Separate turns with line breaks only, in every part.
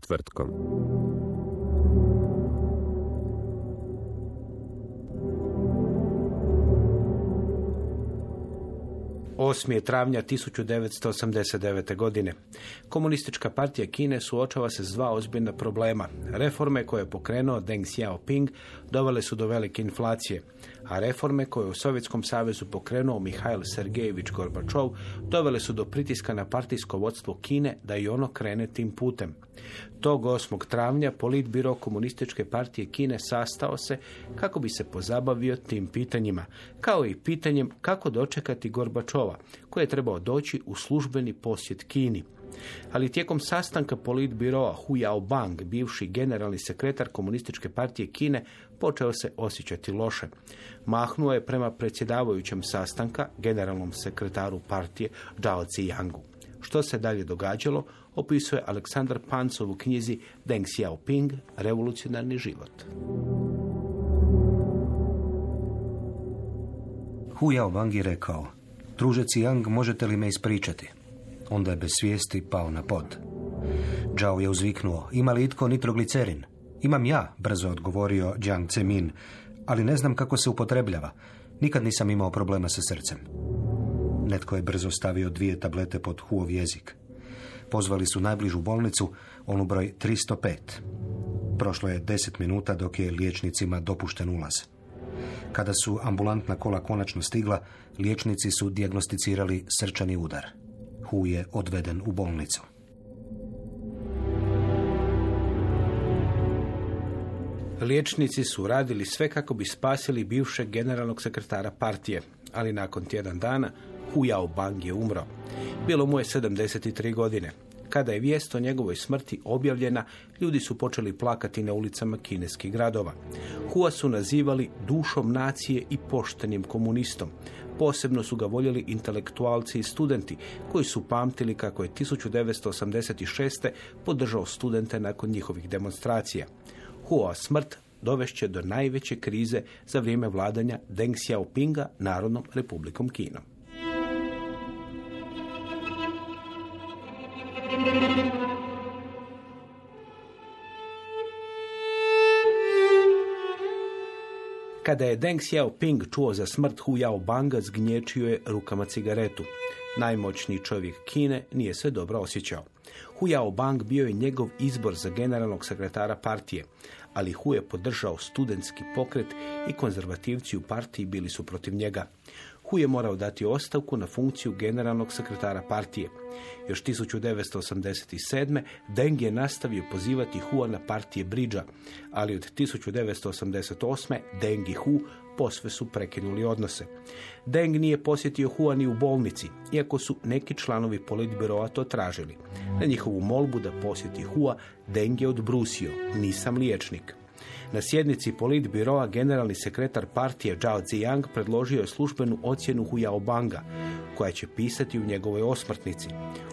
Četvrtkom.
Osmi je travnja 1989. godine. Komunistička partija Kine suočava se s dva ozbiljna problema. Reforme koje je pokrenuo Deng Xiaoping dovele su do velike inflacije, a reforme koje je u Sovjetskom savezu pokrenuo Mihail Sergejević Gorbačov dovele su do pritiska na partijsko vodstvo Kine da i ono krene tim putem. Tog 8. travnja politbiro komunističke partije Kine sastao se kako bi se pozabavio tim pitanjima, kao i pitanjem kako dočekati Gorbačova, koji je trebao doći u službeni posjet Kini. Ali tijekom sastanka politbiroa Hu Yaobang, bivši generalni sekretar komunističke partije Kine, počeo se osjećati loše. Mahnuo je prema predsjedavajućem sastanka, generalnom sekretaru partije Zhao Ziyangu. Što se dalje događalo, opisuje Aleksandar Pancov u knjizi Deng Xiaoping, revolucionarni život.
Hu Yaobang je rekao, druže Yang, možete li me ispričati? Onda je bez svijesti pao na pod. Zhao je uzviknuo, ima li itko nitroglicerin? Imam ja, brzo odgovorio Jiang Zemin, ali ne znam kako se upotrebljava. Nikad nisam imao problema sa srcem. Netko je brzo stavio dvije tablete pod Huov jezik. Pozvali su najbližu bolnicu, onu broj 305. Prošlo je deset minuta dok je liječnicima dopušten ulaz. Kada su ambulantna kola konačno stigla, liječnici su dijagnosticirali srčani udar. Hu je odveden u bolnicu.
Liječnici su radili sve kako bi spasili bivšeg generalnog sekretara partije, ali nakon tjedan dana Hu Yaobang je umro. Bilo mu je 73 godine. Kada je vijest o njegovoj smrti objavljena, ljudi su počeli plakati na ulicama kineskih gradova. Hua su nazivali dušom nacije i poštenim komunistom. Posebno su ga voljeli intelektualci i studenti, koji su pamtili kako je 1986. podržao studente nakon njihovih demonstracija. Hua smrt dovešće do najveće krize za vrijeme vladanja Deng Xiaopinga Narodnom republikom Kinom. Kada je Deng Xiaoping čuo za smrt Hu Yaobanga, zgnječio je rukama cigaretu. Najmoćniji čovjek Kine nije se dobro osjećao. Hu Yaobang bio je njegov izbor za generalnog sekretara partije, ali Hu je podržao studentski pokret i konzervativci u partiji bili su protiv njega. Hu je morao dati ostavku na funkciju generalnog sekretara partije. Još 1987. Deng je nastavio pozivati Hua na partije Bridža, ali od 1988. Deng i Hu posve su prekinuli odnose. Deng nije posjetio Hua ni u bolnici, iako su neki članovi politbiroa to tražili. Na njihovu molbu da posjeti Hua, Deng je odbrusio, nisam liječnik. Na sjednici politbiroa generalni sekretar partije Zhao Ziyang predložio je službenu ocjenu Hu Yaobanga, koja će pisati u njegovoj osmrtnici.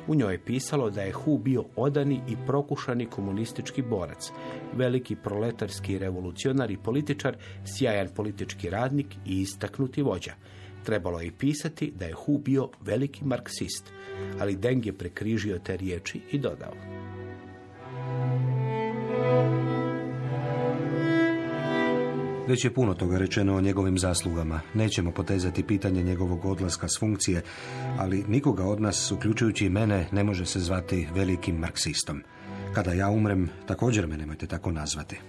U njoj je pisalo da je Hu bio odani i prokušani komunistički borac, veliki proletarski revolucionar i političar, sjajan politički radnik i istaknuti vođa. Trebalo je pisati da je Hu bio veliki marksist, ali Deng je prekrižio te riječi i dodao.
Već je puno toga rečeno o njegovim zaslugama. Nećemo potezati pitanje njegovog odlaska s funkcije, ali nikoga od nas, uključujući mene, ne može se zvati velikim marksistom. Kada ja umrem, također me nemojte tako nazvati.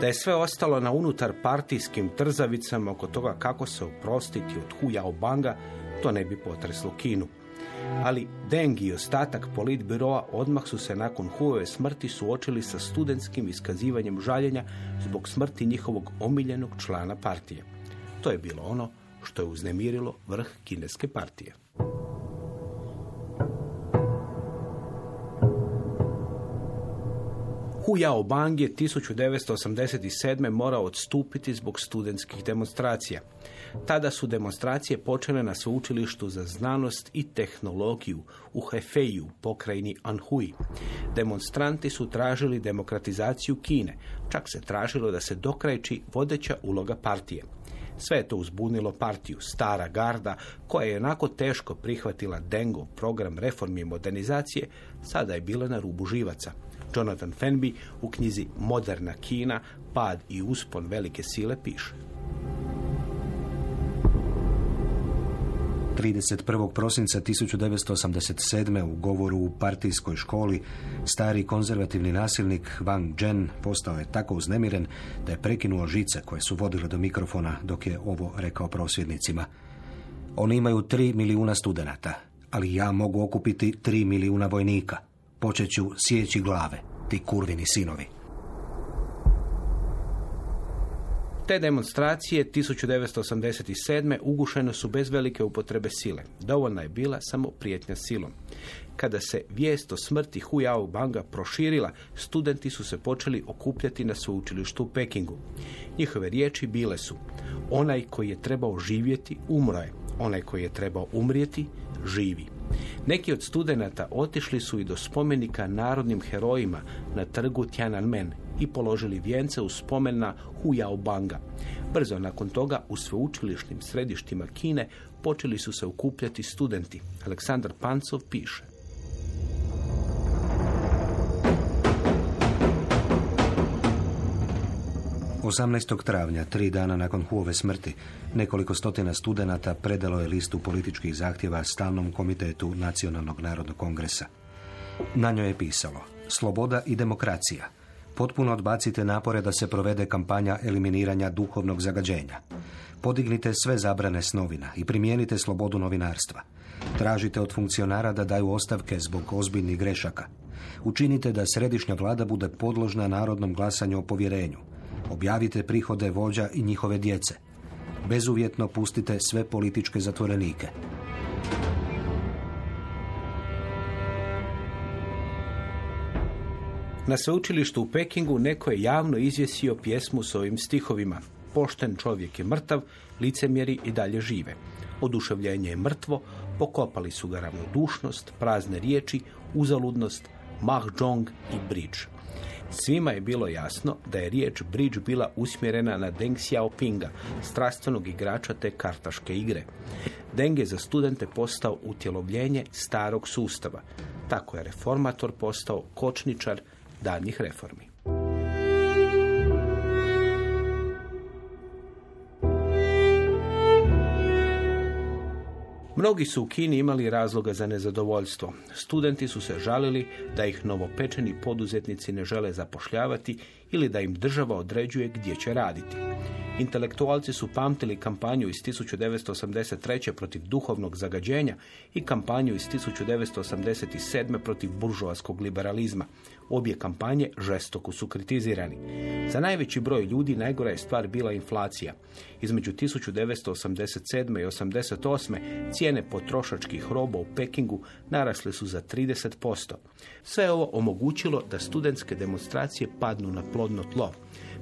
Da je sve ostalo na unutar partijskim trzavicama oko toga kako se oprostiti od Hu Banga, to ne bi potreslo Kinu. Ali Deng i ostatak politbiroa odmah su se nakon Huove smrti suočili sa studentskim iskazivanjem žaljenja zbog smrti njihovog omiljenog člana partije. To je bilo ono što je uznemirilo vrh kineske partije. Hu Bang je 1987. morao odstupiti zbog studentskih demonstracija. Tada su demonstracije počele na sveučilištu za znanost i tehnologiju u Hefeju, pokrajini Anhui. Demonstranti su tražili demokratizaciju Kine, čak se tražilo da se dokrajči vodeća uloga partije. Sve je to uzbunilo partiju, stara garda, koja je onako teško prihvatila Dengov program reformi i modernizacije, sada je bila na rubu živaca. Jonathan Fenby u knjizi Moderna Kina, pad i uspon velike sile piše.
31. prosinca 1987. u govoru u partijskoj školi stari konzervativni nasilnik Wang Zhen postao je tako uznemiren da je prekinuo žice koje su vodile do mikrofona dok je ovo rekao prosvjednicima. Oni imaju tri milijuna studenata, ali ja mogu okupiti tri milijuna vojnika. Počeću sjeći glave, ti kurvini sinovi.
Te demonstracije 1987. ugušene su bez velike upotrebe sile. Dovoljna je bila samo prijetnja silom. Kada se vijest o smrti Hu Yao Banga proširila, studenti su se počeli okupljati na sveučilištu u Pekingu. Njihove riječi bile su onaj koji je trebao živjeti, umro je. Onaj koji je trebao umrijeti, živi. Neki od studenata otišli su i do spomenika narodnim herojima na trgu Tiananmen i položili vijence u spomen na Hu Banga. Brzo nakon toga u sveučilišnim središtima Kine počeli su se ukupljati studenti. Aleksandar Pancov piše.
18. travnja, tri dana nakon Huove smrti, nekoliko stotina studenata predalo je listu političkih zahtjeva Stalnom komitetu Nacionalnog narodnog kongresa. Na njoj je pisalo Sloboda i demokracija. Potpuno odbacite napore da se provede kampanja eliminiranja duhovnog zagađenja. Podignite sve zabrane s novina i primijenite slobodu novinarstva. Tražite od funkcionara da daju ostavke zbog ozbiljnih grešaka. Učinite da središnja vlada bude podložna narodnom glasanju o povjerenju. Objavite prihode vođa i njihove djece. Bezuvjetno pustite sve političke zatvorenike.
Na sveučilištu u Pekingu neko je javno izvjesio pjesmu s ovim stihovima. Pošten čovjek je mrtav, licemjeri i dalje žive. Oduševljenje je mrtvo, pokopali su ga ravnodušnost, prazne riječi, uzaludnost, mahjong i bridge. Svima je bilo jasno da je riječ bridge bila usmjerena na Deng Xiaopinga, strastvenog igrača te kartaške igre. Deng je za studente postao utjelovljenje starog sustava. Tako je reformator postao kočničar daljnjih reformi. Mnogi su u Kini imali razloga za nezadovoljstvo. Studenti su se žalili da ih novopečeni poduzetnici ne žele zapošljavati ili da im država određuje gdje će raditi. Intelektualci su pamtili kampanju iz 1983. protiv duhovnog zagađenja i kampanju iz 1987. protiv buržoaskog liberalizma. Obje kampanje žestoko su kritizirani. Za najveći broj ljudi najgora je stvar bila inflacija. Između 1987. i 1988. cijene potrošačkih roba u Pekingu narasle su za 30%. Sve ovo omogućilo da studentske demonstracije padnu na plodno tlo.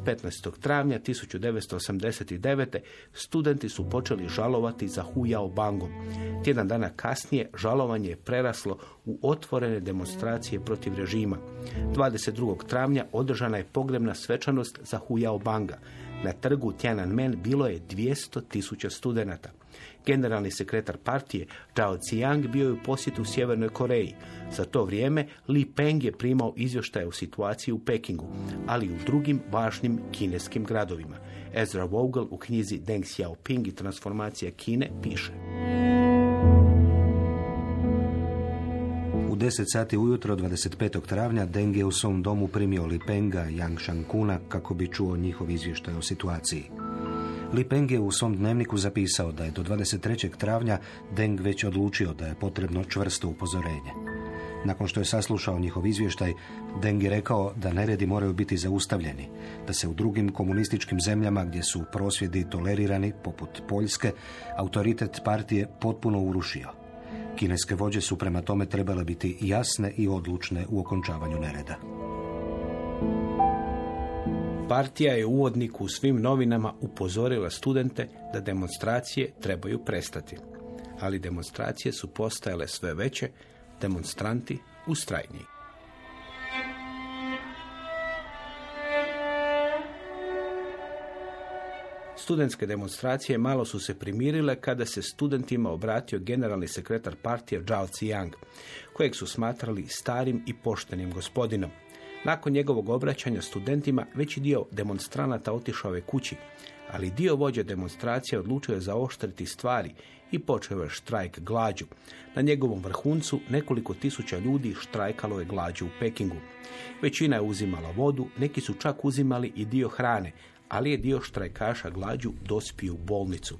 15. travnja 1989. studenti su počeli žalovati za Hu Yao Bangom. Tjedan dana kasnije žalovanje je preraslo u otvorene demonstracije protiv režima. 22. travnja održana je pogrebna svečanost za Hu Yao Banga. Na trgu Tiananmen bilo je 200 tisuća studenata. Generalni sekretar partije Zhao Ziyang bio je u posjetu u Sjevernoj Koreji. Za to vrijeme Li Peng je primao izvještaje u situaciji u Pekingu, ali i u drugim važnim kineskim gradovima. Ezra Vogel u knjizi Deng Xiaoping i transformacija Kine piše.
U 10 sati ujutro 25. travnja Deng je u svom domu primio Li Penga i Yang Shankuna kako bi čuo njihov izvještaj o situaciji. Li Peng je u svom dnevniku zapisao da je do 23. travnja Deng već odlučio da je potrebno čvrsto upozorenje. Nakon što je saslušao njihov izvještaj, Deng je rekao da neredi moraju biti zaustavljeni, da se u drugim komunističkim zemljama gdje su prosvjedi tolerirani, poput Poljske, autoritet partije potpuno urušio. Kineske vođe su prema tome trebale biti jasne i odlučne u okončavanju nereda.
Partija je uvodniku u svim novinama upozorila studente da demonstracije trebaju prestati. Ali demonstracije su postajale sve veće, demonstranti ustrajniji. Studentske demonstracije malo su se primirile kada se studentima obratio generalni sekretar partije Zhao Ziyang, kojeg su smatrali starim i poštenim gospodinom. Nakon njegovog obraćanja studentima veći dio demonstranata otišao je kući, ali dio vođe demonstracije odlučio je zaoštriti stvari i počeo je štrajk glađu. Na njegovom vrhuncu nekoliko tisuća ljudi štrajkalo je glađu u Pekingu. Većina je uzimala vodu, neki su čak uzimali i dio hrane, ali je dio štrajkaša glađu dospio u bolnicu.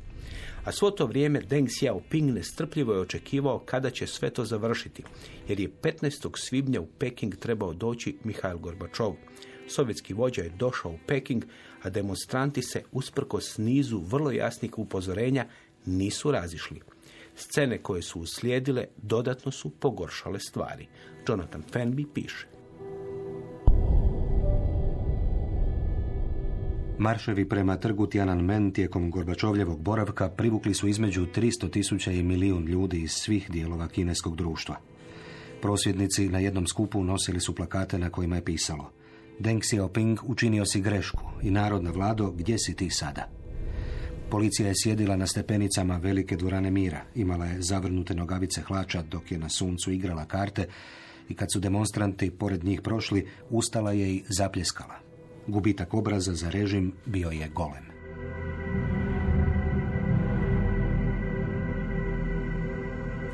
A svo to vrijeme Deng Xiaoping nestrpljivo je očekivao kada će sve to završiti, jer je 15. svibnja u Peking trebao doći Mihail Gorbačov. Sovjetski vođa je došao u Peking, a demonstranti se, usprkos nizu vrlo jasnih upozorenja, nisu razišli. Scene koje su uslijedile dodatno su pogoršale stvari. Jonathan Fenby piše.
Marševi prema trgu Tiananmen tijekom Gorbačovljevog boravka privukli su između 300 tisuća i milijun ljudi iz svih dijelova kineskog društva. Prosvjednici na jednom skupu nosili su plakate na kojima je pisalo Deng Xiaoping učinio si grešku i narodna vlado, gdje si ti sada? Policija je sjedila na stepenicama velike dvorane mira, imala je zavrnute nogavice hlača dok je na suncu igrala karte i kad su demonstranti pored njih prošli, ustala je i zapljeskala. Gubitak obraza za režim bio je golem.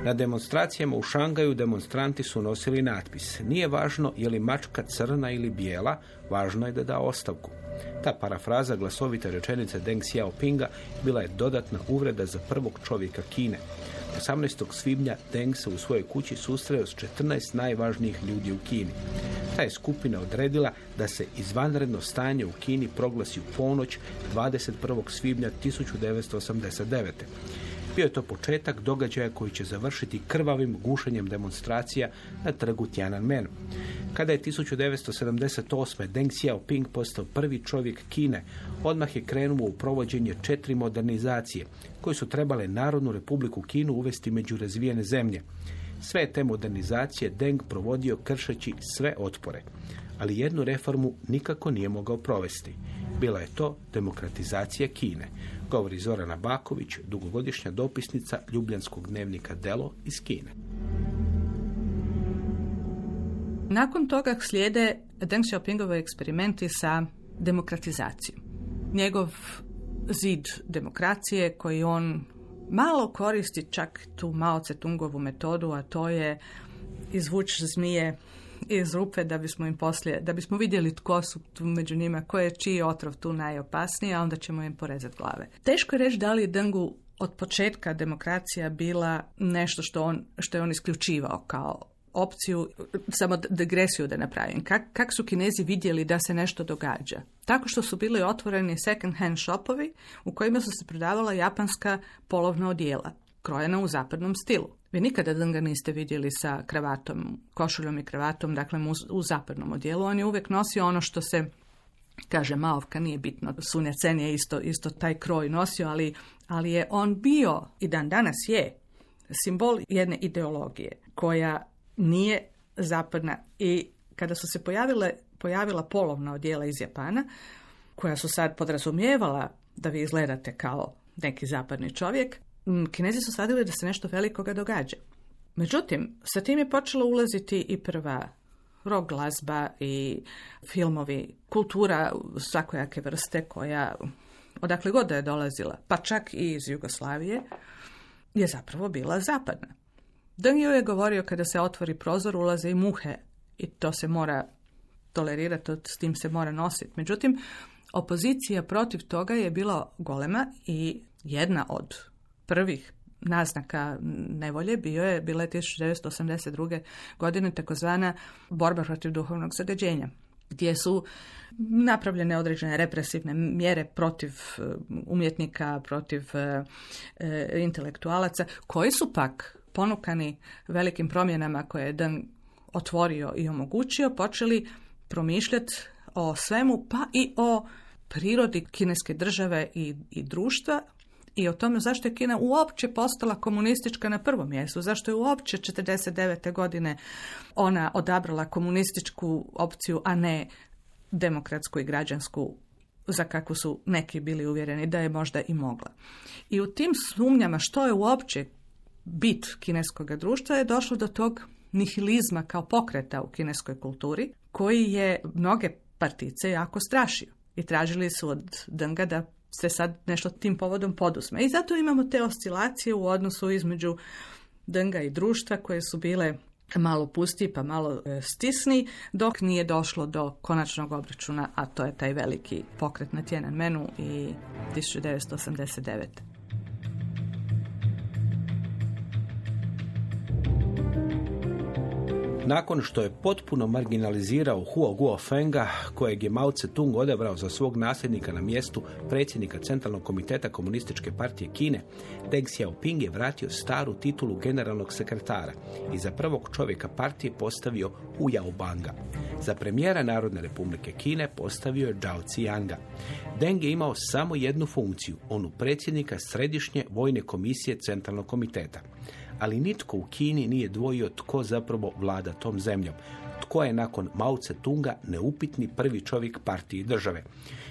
Na demonstracijama u Šangaju demonstranti su nosili natpis. Nije važno je li mačka crna ili bijela, važno je da da ostavku. Ta parafraza glasovite rečenice Deng Xiaopinga bila je dodatna uvreda za prvog čovjeka Kine. 18. svibnja Deng se u svojoj kući susreo s 14 najvažnijih ljudi u Kini. Ta je skupina odredila da se izvanredno stanje u Kini proglasi u ponoć 21. svibnja 1989. Bio je to početak događaja koji će završiti krvavim gušenjem demonstracija na trgu Tiananmen. Kada je 1978. Deng Xiaoping postao prvi čovjek Kine, odmah je krenuo u provođenje četiri modernizacije koje su trebale Narodnu republiku Kinu uvesti među razvijene zemlje. Sve te modernizacije Deng provodio kršeći sve otpore, ali jednu reformu nikako nije mogao provesti. Bila je to demokratizacija Kine, govori Zorana Baković, dugogodišnja dopisnica Ljubljanskog dnevnika Delo iz Kine.
Nakon toga slijede Deng Xiaopingove eksperimenti sa demokratizacijom. Njegov zid demokracije koji on malo koristi čak tu Mao Tse-tungovu metodu, a to je izvući zmije iz rupe da bismo im poslije, da bismo vidjeli tko su tu među njima, ko je čiji otrov tu najopasniji, a onda ćemo im porezati glave. Teško je reći da li je Dengu od početka demokracija bila nešto što, on, što je on isključivao kao opciju, samo degresiju da napravim. Kak, kak su kinezi vidjeli da se nešto događa? Tako što su bili otvoreni second hand shopovi u kojima su se prodavala japanska polovna odijela, krojena u zapadnom stilu. Vi nikada ga niste vidjeli sa kravatom, košuljom i kravatom, dakle u, u zapadnom odijelu. On je uvijek nosio ono što se kaže Maovka, nije bitno, Sunja Cen je isto, isto taj kroj nosio, ali, ali je on bio, i dan danas je, simbol jedne ideologije koja nije zapadna i kada su se pojavile, pojavila polovna odjela iz Japana, koja su sad podrazumijevala da vi izgledate kao neki zapadni čovjek, Kinezi su shvatili da se nešto velikoga događa. Međutim, sa tim je počelo ulaziti i prva rock glazba i filmovi, kultura svakojake vrste koja, odakle god da je dolazila, pa čak i iz Jugoslavije, je zapravo bila zapadna. Deng Yu je govorio kada se otvori prozor ulaze i muhe i to se mora tolerirati, s tim se mora nositi. Međutim, opozicija protiv toga je bila golema i jedna od prvih naznaka nevolje bio je, bila je 1982. godine takozvana borba protiv duhovnog zagađenja gdje su napravljene određene represivne mjere protiv e, umjetnika, protiv e, e, intelektualaca, koji su pak ponukani velikim promjenama koje je Dan otvorio i omogućio, počeli promišljati o svemu, pa i o prirodi kineske države i, i društva i o tome zašto je Kina uopće postala komunistička na prvom mjestu, zašto je uopće 49. godine ona odabrala komunističku opciju, a ne demokratsku i građansku za kakvu su neki bili uvjereni da je možda i mogla. I u tim sumnjama što je uopće bit kineskog društva je došlo do tog nihilizma kao pokreta u kineskoj kulturi koji je mnoge partice jako strašio i tražili su od Dnga da se sad nešto tim povodom poduzme. I zato imamo te oscilacije u odnosu između Dnga i društva koje su bile malo pusti pa malo e, stisni dok nije došlo do konačnog obračuna, a to je taj veliki pokret na Tiananmenu i 1989.
Nakon što je potpuno marginalizirao Huo Guo Fenga, kojeg je Mao Tse-tung odebrao za svog nasljednika na mjestu predsjednika Centralnog komiteta Komunističke partije Kine, Deng Xiaoping je vratio staru titulu generalnog sekretara i za prvog čovjeka partije postavio Hu Yaobanga. Za premijera Narodne republike Kine postavio je Zhao Ziyanga. Deng je imao samo jednu funkciju, onu predsjednika Središnje vojne komisije Centralnog komiteta ali nitko u Kini nije dvojio tko zapravo vlada tom zemljom. Tko je nakon Mao Tse-tunga neupitni prvi čovjek partije države.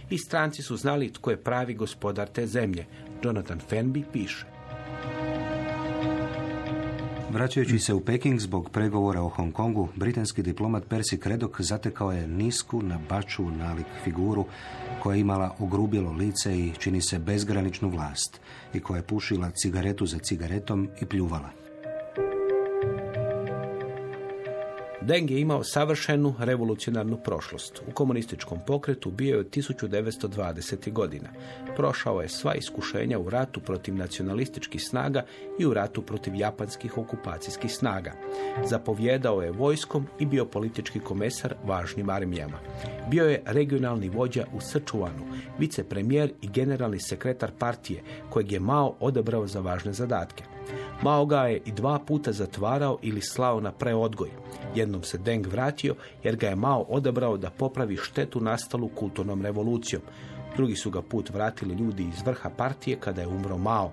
I stranci su znali tko je pravi gospodar te zemlje. Jonathan Fenby piše.
Vraćajući se u Peking zbog pregovora o Hong Kongu, britanski diplomat Percy Craddock zatekao je nisku na baču nalik figuru koja je imala ogrubilo lice i čini se bezgraničnu vlast i koja je pušila cigaretu za cigaretom i pljuvala.
Deng je imao savršenu revolucionarnu prošlost. U komunističkom pokretu bio je od 1920. godina. Prošao je sva iskušenja u ratu protiv nacionalističkih snaga i u ratu protiv japanskih okupacijskih snaga. Zapovjedao je vojskom i bio politički komesar važnim armijama. Bio je regionalni vođa u Srčuvanu, vicepremijer i generalni sekretar partije, kojeg je Mao odabrao za važne zadatke. Mao ga je i dva puta zatvarao ili slao na preodgoj. Jednom se Deng vratio jer ga je Mao odabrao da popravi štetu nastalu kulturnom revolucijom. Drugi su ga put vratili ljudi iz vrha partije kada je umro Mao.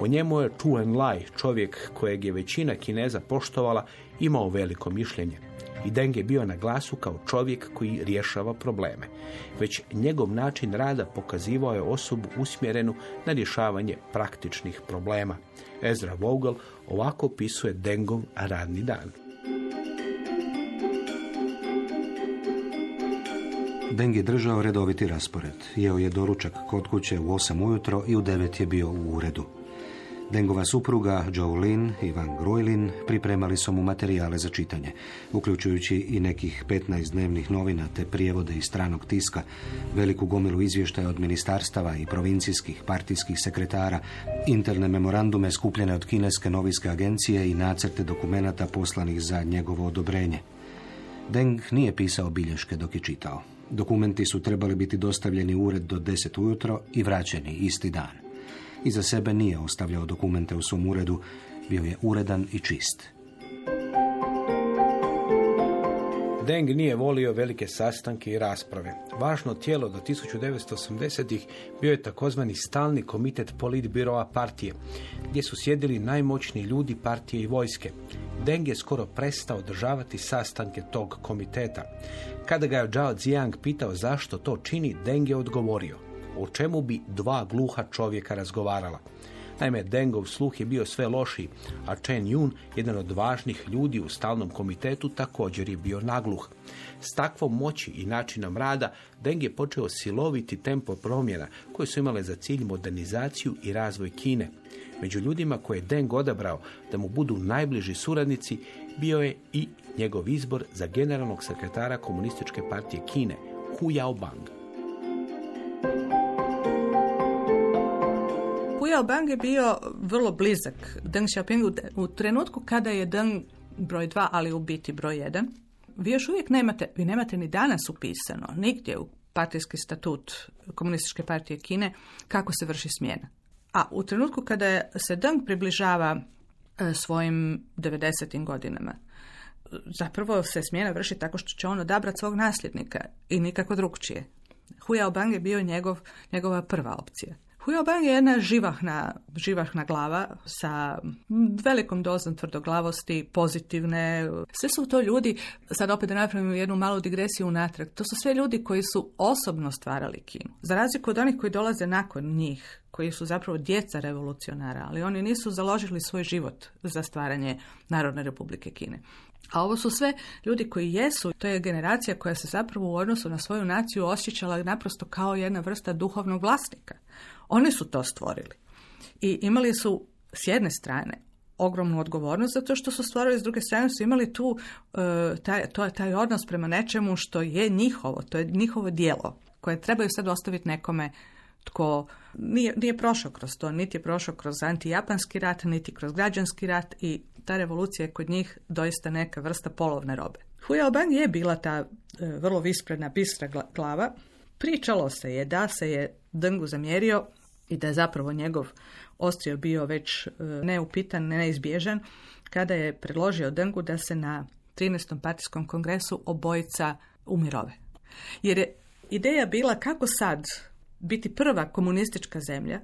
O njemu je Chu Enlai, čovjek kojeg je većina Kineza poštovala, imao veliko mišljenje. I Deng je bio na glasu kao čovjek koji rješava probleme. Već njegov način rada pokazivao je osobu usmjerenu na rješavanje praktičnih problema. Ezra Vogel ovako opisuje Dengov radni dan.
Deng je držao redoviti raspored. Jeo je doručak kod kuće u 8 ujutro i u 9 je bio u uredu. Dengova supruga Joe Lin i Van Grojlin pripremali su mu materijale za čitanje, uključujući i nekih 15 dnevnih novina te prijevode iz stranog tiska, veliku gomilu izvještaja od ministarstava i provincijskih partijskih sekretara, interne memorandume skupljene od kineske novinske agencije i nacrte dokumenata poslanih za njegovo odobrenje. Deng nije pisao bilješke dok je čitao. Dokumenti su trebali biti dostavljeni u ured do 10 ujutro i vraćeni isti dan. Iza sebe nije ostavljao dokumente u svom uredu, bio je uredan i čist.
Deng nije volio velike sastanke i rasprave. Važno tijelo do 1980-ih bio je takozvani stalni komitet politbiroa partije, gdje su sjedili najmoćniji ljudi partije i vojske. Deng je skoro prestao održavati sastanke tog komiteta. Kada ga je Zhao Ziyang pitao zašto to čini, Deng je odgovorio – o čemu bi dva gluha čovjeka razgovarala. Naime, Dengov sluh je bio sve lošiji, a Chen Yun, jedan od važnih ljudi u stalnom komitetu, također je bio nagluh. S takvom moći i načinom rada Deng je počeo siloviti tempo promjena koje su imale za cilj modernizaciju i razvoj Kine. Među ljudima koje je Deng odabrao da mu budu najbliži suradnici bio je i njegov izbor za generalnog sekretara komunističke partije Kine, Hu Yaobang.
Hu Yaobang je bio vrlo blizak Deng Xiaopingu u trenutku kada je Deng broj 2, ali u biti broj 1. Vi još uvijek nemate, vi nemate ni danas upisano, nigdje u partijski statut Komunističke partije Kine, kako se vrši smjena. A u trenutku kada se Deng približava e, svojim 90. godinama, zapravo se smjena vrši tako što će on odabrati svog nasljednika i nikako drugčije. Hu Yaobang je bio njegov, njegova prva opcija. Hu Yaobang je jedna živahna, živahna glava sa velikom dozom tvrdoglavosti, pozitivne. Sve su to ljudi, sad opet da napravimo jednu malu digresiju unatrag, to su sve ljudi koji su osobno stvarali Kinu. Za razliku od onih koji dolaze nakon njih, koji su zapravo djeca revolucionara, ali oni nisu založili svoj život za stvaranje Narodne republike Kine. A ovo su sve ljudi koji jesu, to je generacija koja se zapravo u odnosu na svoju naciju osjećala naprosto kao jedna vrsta duhovnog vlasnika. Oni su to stvorili. I imali su s jedne strane ogromnu odgovornost zato što su stvorili, s druge strane su imali tu e, taj, to taj odnos prema nečemu što je njihovo, to je njihovo dijelo koje trebaju sad ostaviti nekome tko nije, nije prošao kroz to, niti je prošao kroz antijapanski rat, niti kroz građanski rat i ta revolucija je kod njih doista neka vrsta polovne robe. Hu Yaobang je bila ta e, vrlo vispredna, bistra glava. Pričalo se je da se je Dengu zamjerio i da je zapravo njegov ostrio bio već e, neupitan, neizbježan, kada je predložio Dengu da se na 13. partijskom kongresu obojica umirove. Jer je ideja bila kako sad biti prva komunistička zemlja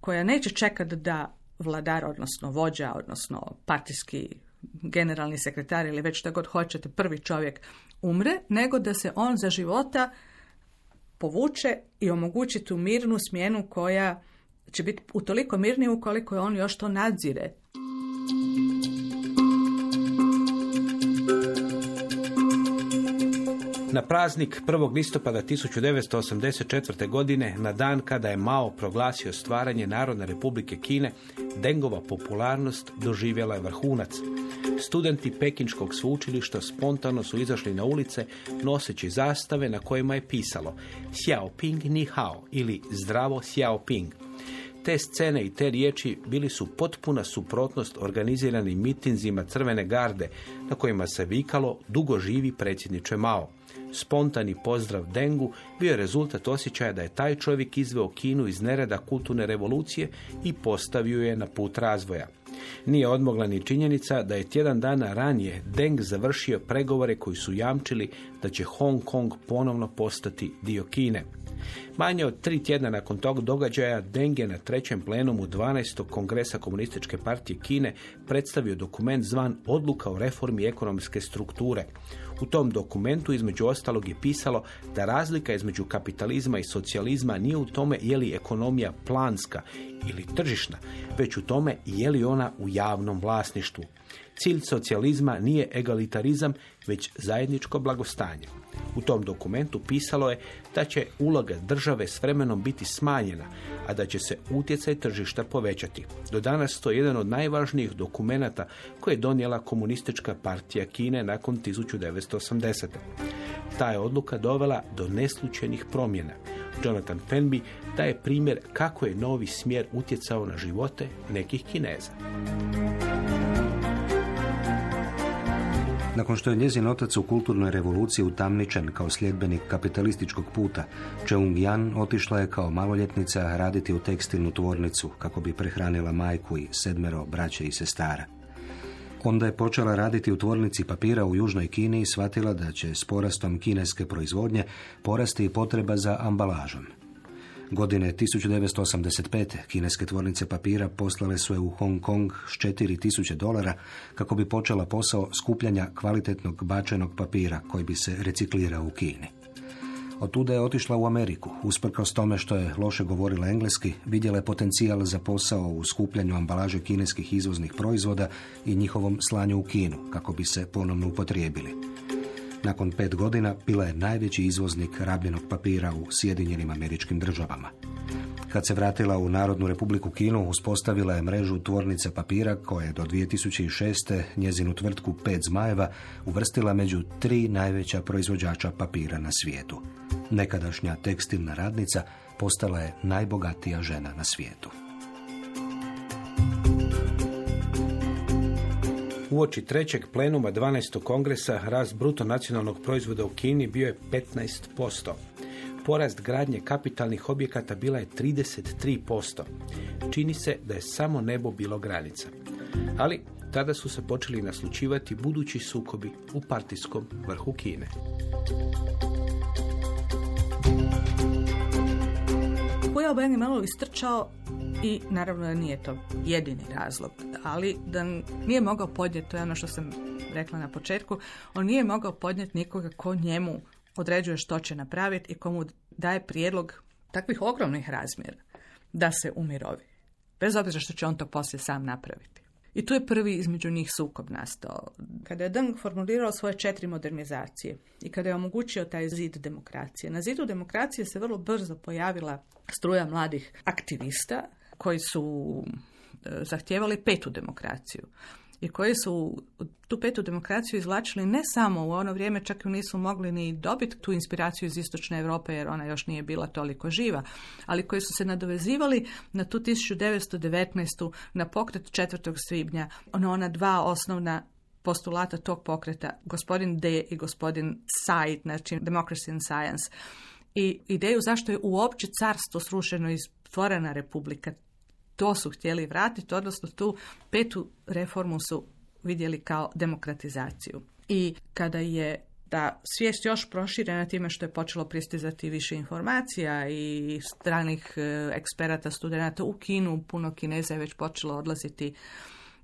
koja neće čekati da vladar, odnosno vođa, odnosno partijski generalni sekretar ili već što god hoćete, prvi čovjek umre, nego da se on za života povuče i omogući tu mirnu smjenu koja će biti utoliko mirnija ukoliko je on još to nadzire.
Na praznik 1. listopada 1984. godine, na dan kada je Mao proglasio stvaranje Narodne republike Kine, Dengova popularnost doživjela je vrhunac. Studenti Pekinškog sveučilišta spontano su izašli na ulice noseći zastave na kojima je pisalo Xiaoping ni hao ili Zdravo Xiaoping. Te scene i te riječi bili su potpuna suprotnost organiziranim mitinzima Crvene garde na kojima se vikalo dugo živi predsjedniče Mao. Spontani pozdrav Dengu bio je rezultat osjećaja da je taj čovjek izveo Kinu iz nereda kulturne revolucije i postavio je na put razvoja. Nije odmogla ni činjenica da je tjedan dana ranije Deng završio pregovore koji su jamčili da će Hong Kong ponovno postati dio Kine. Manje od tri tjedna nakon tog događaja Deng je na trećem plenumu 12. kongresa komunističke partije Kine predstavio dokument zvan Odluka o reformi ekonomske strukture. U tom dokumentu između ostalog je pisalo da razlika između kapitalizma i socijalizma nije u tome je li ekonomija planska ili tržišna, već u tome je li ona u javnom vlasništvu. Cilj socijalizma nije egalitarizam, već zajedničko blagostanje. U tom dokumentu pisalo je da će uloga države s vremenom biti smanjena, a da će se utjecaj tržišta povećati. Do danas to je jedan od najvažnijih dokumenata koje je donijela komunistička partija Kine nakon 1980. Ta je odluka dovela do neslučajnih promjena. Jonathan Fenby daje primjer kako je novi smjer utjecao na živote nekih Kineza.
Nakon što je njezin otac u kulturnoj revoluciji utamničen kao sljedbenik kapitalističkog puta, Cheung Yan otišla je kao maloljetnica raditi u tekstilnu tvornicu kako bi prehranila majku i sedmero braće i sestara. Onda je počela raditi u tvornici papira u Južnoj Kini i shvatila da će s porastom kineske proizvodnje porasti i potreba za ambalažom. Godine 1985. kineske tvornice papira poslale su je u Hong Kong s 4000 dolara kako bi počela posao skupljanja kvalitetnog bačenog papira koji bi se reciklirao u Kini. Od tuda je otišla u Ameriku. Usprkos tome što je loše govorila engleski, vidjela je potencijal za posao u skupljanju ambalaže kineskih izvoznih proizvoda i njihovom slanju u Kinu, kako bi se ponovno upotrijebili. Nakon pet godina bila je najveći izvoznik rabljenog papira u Sjedinjenim američkim državama. Kad se vratila u Narodnu republiku Kinu, uspostavila je mrežu tvornica papira koja je do 2006. njezinu tvrtku Pet Zmajeva uvrstila među tri najveća proizvođača papira na svijetu. Nekadašnja tekstilna radnica postala je najbogatija žena na svijetu.
Uoči trećeg plenuma 12. kongresa rast bruto nacionalnog proizvoda u Kini bio je 15%. Porast gradnje kapitalnih objekata bila je 33%. Čini se da je samo nebo bilo granica. Ali tada su se počeli naslučivati budući sukobi u partijskom vrhu Kine.
Hu je malo istrčao i naravno da nije to jedini razlog, ali da nije mogao podnijeti, to je ono što sam rekla na početku, on nije mogao podnijeti nikoga ko njemu određuje što će napraviti i komu daje prijedlog takvih ogromnih razmjera da se umirovi. Bez obzira što će on to poslije sam napraviti. I tu je prvi između njih sukob nastao. Kada je Deng formulirao svoje četiri modernizacije i kada je omogućio taj zid demokracije, na zidu demokracije se vrlo brzo pojavila struja mladih aktivista koji su zahtijevali petu demokraciju i koji su tu petu demokraciju izvlačili ne samo u ono vrijeme, čak i nisu mogli ni dobiti tu inspiraciju iz Istočne Europe jer ona još nije bila toliko živa, ali koji su se nadovezivali na tu 1919. na pokret 4. svibnja, ono ona dva osnovna postulata tog pokreta, gospodin D i gospodin Said, znači Democracy and Science, i ideju zašto je uopće carstvo srušeno iz stvorena republika to su htjeli vratiti, odnosno tu petu reformu su vidjeli kao demokratizaciju. I kada je ta svijest još proširena time što je počelo pristizati više informacija i stranih e, eksperata, studenata u Kinu, puno Kineza je već počelo odlaziti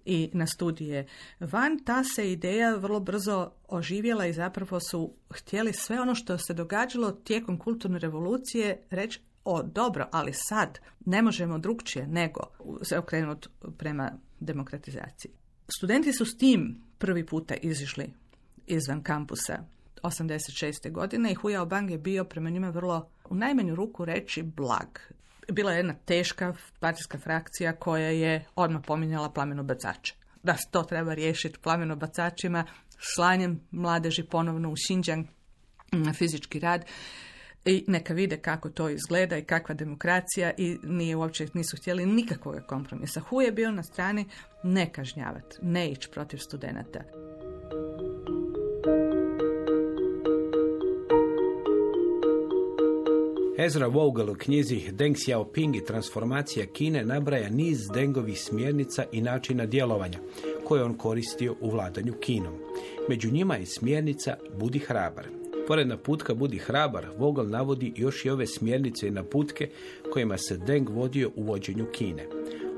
i na studije van, ta se ideja vrlo brzo oživjela i zapravo su htjeli sve ono što se događalo tijekom kulturne revolucije reći o dobro, ali sad ne možemo drugčije nego se okrenuti prema demokratizaciji. Studenti su s tim prvi puta izišli izvan kampusa 86. godine i Huja Bang je bio prema njima vrlo, u najmanju ruku reći, blag. Bila je jedna teška partijska frakcija koja je odmah pominjala plamenu bacača. Da to treba riješiti plameno bacačima, slanjem mladeži ponovno u Xinjiang na fizički rad i neka vide kako to izgleda i kakva demokracija i nije uopće nisu htjeli nikakvog kompromisa. Hu je bio na strani ne kažnjavati, ne ići protiv studenata.
Ezra Vogel u knjizi Deng Xiaoping i transformacija Kine nabraja niz Dengovih smjernica i načina djelovanja koje on koristio u vladanju Kinom. Među njima je smjernica Budi hrabar. Pored naputka Budi hrabar, Vogel navodi još i ove smjernice i naputke kojima se Deng vodio u vođenju Kine.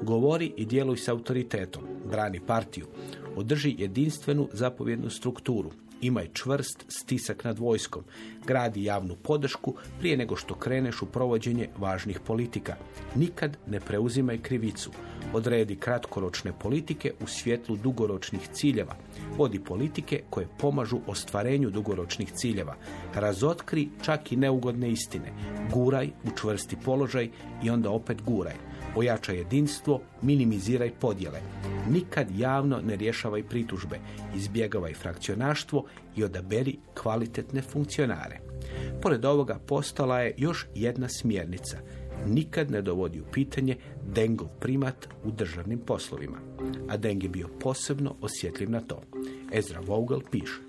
Govori i djeluj s autoritetom, brani partiju, održi jedinstvenu zapovjednu strukturu, imaj čvrst stisak nad vojskom, gradi javnu podršku prije nego što kreneš u provođenje važnih politika. Nikad ne preuzimaj krivicu. Odredi kratkoročne politike u svjetlu dugoročnih ciljeva. Vodi politike koje pomažu ostvarenju dugoročnih ciljeva. Razotkri čak i neugodne istine. Guraj u čvrsti položaj i onda opet guraj Ojačaj jedinstvo, minimiziraj podjele. Nikad javno ne rješavaj pritužbe, izbjegavaj frakcionaštvo i odaberi kvalitetne funkcionare. Pored ovoga postala je još jedna smjernica. Nikad ne dovodi u pitanje Dengov primat u državnim poslovima. A Deng je bio posebno osjetljiv na to. Ezra Vogel piše.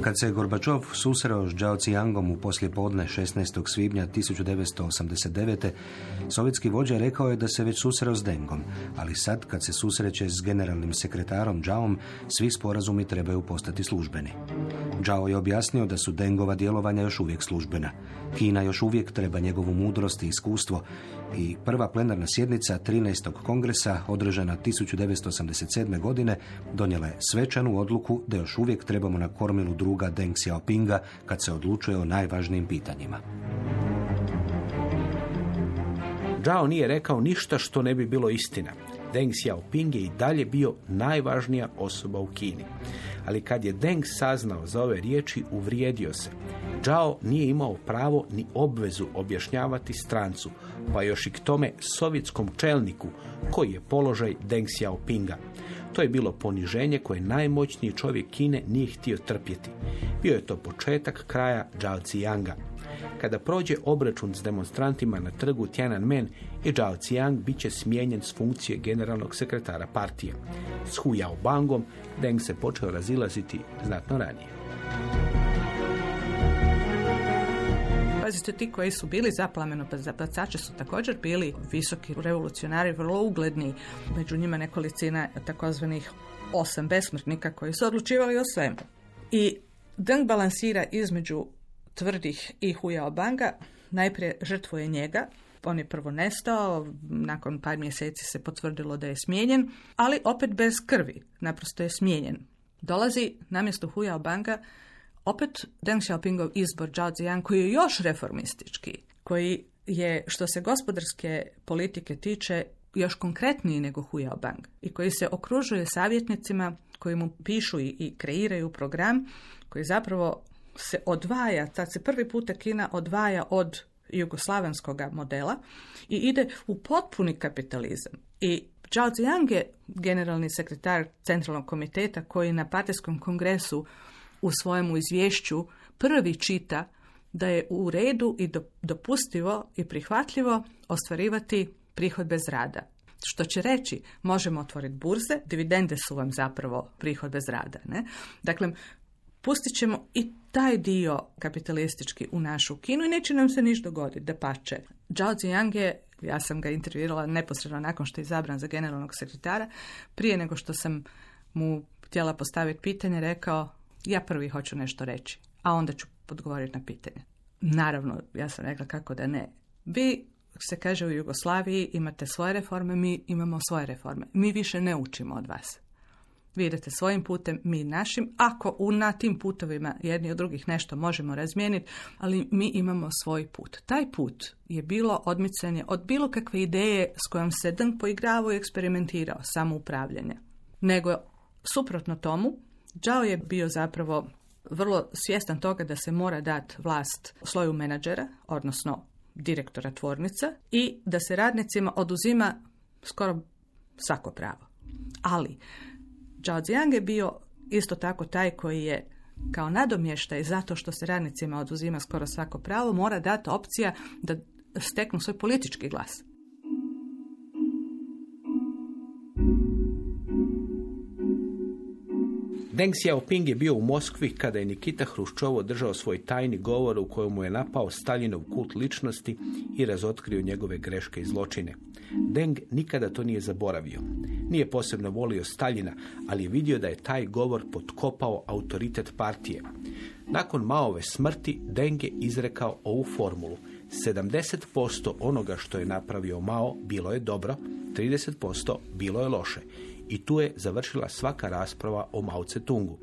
Kad se Gorbačov susreo s Zhao Ziyangom u poslijepodne 16. svibnja 1989. sovjetski vođa rekao je da se već susreo s Dengom, ali sad kad se susreće s generalnim sekretarom Zhaom, svi sporazumi trebaju postati službeni. Zhao je objasnio da su Dengova djelovanja još uvijek službena. Kina još uvijek treba njegovu mudrost i iskustvo i prva plenarna sjednica 13. kongresa održana 1987. godine donijela je svečanu odluku da još uvijek trebamo na kormilu sluga Deng Xiaopinga kad se odlučuje o najvažnijim pitanjima.
Zhao nije rekao ništa što ne bi bilo istina. Deng Xiaoping je i dalje bio najvažnija osoba u Kini. Ali kad je Deng saznao za ove riječi, uvrijedio se. Zhao nije imao pravo ni obvezu objašnjavati strancu, pa još i k tome sovjetskom čelniku, koji je položaj Deng Xiaopinga. To je bilo poniženje koje najmoćniji čovjek Kine nije htio trpjeti. Bio je to početak kraja Zhao Ziyanga. Kada prođe obračun s demonstrantima na trgu Tiananmen i Zhao Ziyang bit će smijenjen s funkcije generalnog sekretara partije. S Hu Bangom Deng se počeo razilaziti znatno ranije.
Pazite, ti koji su bili za plameno zaplacače su također bili visoki revolucionari, vrlo ugledni, među njima nekolicina takozvanih osam besmrtnika koji su odlučivali o svemu. I Deng balansira između tvrdih i Hujao Banga, najprije žrtvuje njega, on je prvo nestao, nakon par mjeseci se potvrdilo da je smijenjen, ali opet bez krvi, naprosto je smijenjen. Dolazi namjesto Hujao Banga opet Deng Xiaopingov izbor Zhao Ziyang koji je još reformistički, koji je što se gospodarske politike tiče još konkretniji nego Hu Bang i koji se okružuje savjetnicima koji mu pišu i, kreiraju program koji zapravo se odvaja, sad se prvi puta Kina odvaja od jugoslavenskog modela i ide u potpuni kapitalizam. I Zhao Ziyang je generalni sekretar centralnog komiteta koji na partijskom kongresu u svojemu izvješću prvi čita da je u redu i dopustivo i prihvatljivo ostvarivati prihod bez rada. Što će reći, možemo otvoriti burze, dividende su vam zapravo prihod bez rada. Ne? Dakle, pustit ćemo i taj dio kapitalistički u našu kinu i neće nam se niš dogoditi, da pače. Zhao Ziyang je, ja sam ga intervjuirala neposredno nakon što je izabran za generalnog sekretara, prije nego što sam mu htjela postaviti pitanje, rekao, ja prvi hoću nešto reći, a onda ću odgovoriti na pitanje. Naravno, ja sam rekla kako da ne. Vi se kaže u Jugoslaviji imate svoje reforme, mi imamo svoje reforme. Mi više ne učimo od vas. Vi idete svojim putem, mi našim. Ako u, na tim putovima jedni od drugih nešto možemo razmijeniti, ali mi imamo svoj put. Taj put je bilo odmicanje od bilo kakve ideje s kojom se dan poigravao i eksperimentirao, samoupravljanje. Nego, suprotno tomu, Džao je bio zapravo vrlo svjestan toga da se mora dati vlast sloju menadžera, odnosno direktora tvornica, i da se radnicima oduzima skoro svako pravo. Ali Zhao Ziyang je bio isto tako taj koji je kao nadomještaj zato što se radnicima oduzima skoro svako pravo, mora dati opcija da steknu svoj politički glas.
Deng Xiaoping je bio u Moskvi kada je Nikita Hruščov održao svoj tajni govor u kojemu je napao Staljinov kult ličnosti i razotkrio njegove greške i zločine. Deng nikada to nije zaboravio. Nije posebno volio Staljina, ali je vidio da je taj govor potkopao autoritet partije. Nakon Maove smrti Deng je izrekao ovu formulu. 70% onoga što je napravio Mao bilo je dobro, 30% bilo je loše i tu je završila svaka rasprava o Mao Tse-tungu.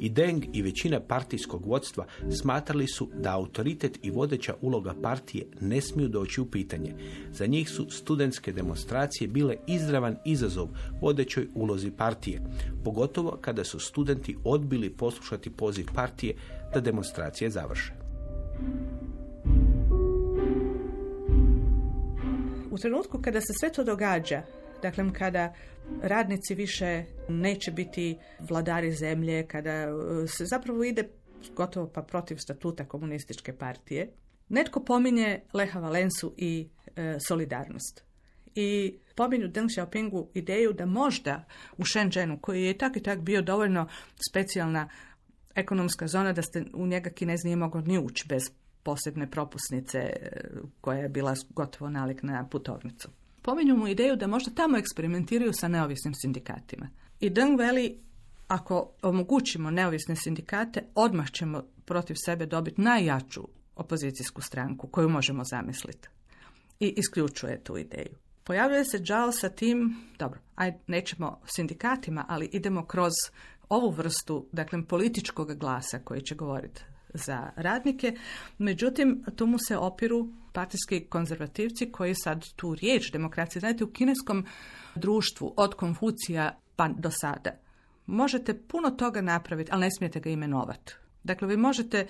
I Deng i većina partijskog vodstva smatrali su da autoritet i vodeća uloga partije ne smiju doći u pitanje. Za njih su studentske demonstracije bile izravan izazov vodećoj ulozi partije, pogotovo kada su studenti odbili poslušati poziv partije da demonstracije završe.
U trenutku kada se sve to događa, dakle kada radnici više neće biti vladari zemlje, kada e, se zapravo ide gotovo pa protiv statuta komunističke partije, netko pominje Leha Valensu i e, solidarnost. I pominju Deng Xiaopingu ideju da možda u Shenzhenu, koji je tak i tak bio dovoljno specijalna ekonomska zona da ste u njega Kinez nije mogao ni ući bez posebne propusnice e, koja je bila gotovo nalik na putovnicu pominju mu ideju da možda tamo eksperimentiraju sa neovisnim sindikatima. I Deng veli, ako omogućimo neovisne sindikate, odmah ćemo protiv sebe dobiti najjaču opozicijsku stranku koju možemo zamisliti. I isključuje tu ideju. Pojavljuje se Zhao sa tim, dobro, aj nećemo sindikatima, ali idemo kroz ovu vrstu, dakle, političkog glasa koji će govoriti za radnike. Međutim, tu mu se opiru partijski konzervativci koji sad tu riječ demokracije, znate, u kineskom društvu od Konfucija pa do sada možete puno toga napraviti, ali ne smijete ga imenovati. Dakle, vi možete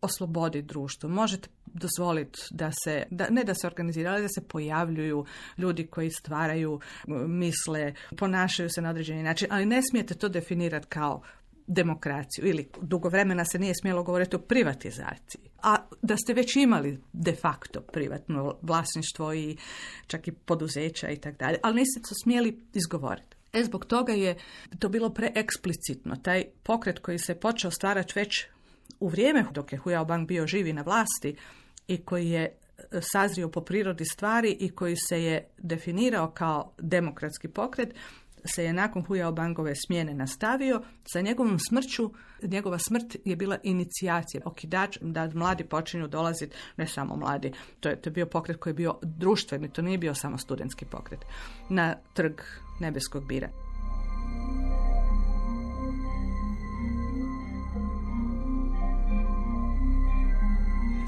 osloboditi društvo, možete dozvoliti da se, da, ne da se organizira, ali da se pojavljuju ljudi koji stvaraju, misle, ponašaju se na određeni način, ali ne smijete to definirati kao demokraciju ili dugo vremena se nije smjelo govoriti o privatizaciji. A da ste već imali de facto privatno vlasništvo i čak i poduzeća i tako dalje, ali niste to smjeli izgovoriti. E, zbog toga je to bilo preeksplicitno. Taj pokret koji se počeo stvarati već u vrijeme dok je Hu Bang bio živi na vlasti i koji je e, sazrio po prirodi stvari i koji se je definirao kao demokratski pokret, se je nakon Huja Bangove smjene nastavio. Sa njegovom smrću, njegova smrt je bila inicijacija, okidač da mladi počinju dolaziti, ne samo mladi, to je, to je bio pokret koji je bio društveni, to nije bio samo studentski pokret, na trg nebeskog bira.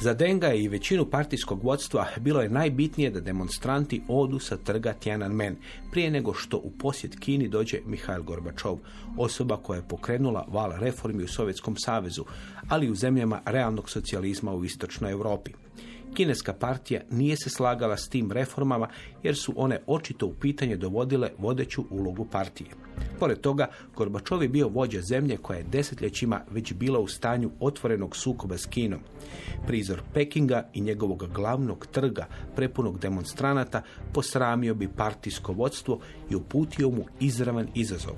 Za Denga i većinu partijskog vodstva bilo je najbitnije da demonstranti odu sa trga Tiananmen prije nego što u posjet Kini dođe Mihail Gorbačov, osoba koja je pokrenula val reformi u Sovjetskom savezu, ali u zemljama realnog socijalizma u istočnoj Europi. Kineska partija nije se slagala s tim reformama jer su one očito u pitanje dovodile vodeću ulogu partije. Pored toga, Gorbačov je bio vođa zemlje koja je desetljećima već bila u stanju otvorenog sukoba s Kinom. Prizor Pekinga i njegovog glavnog trga, prepunog demonstranata, posramio bi partijsko vodstvo i uputio mu izravan izazov.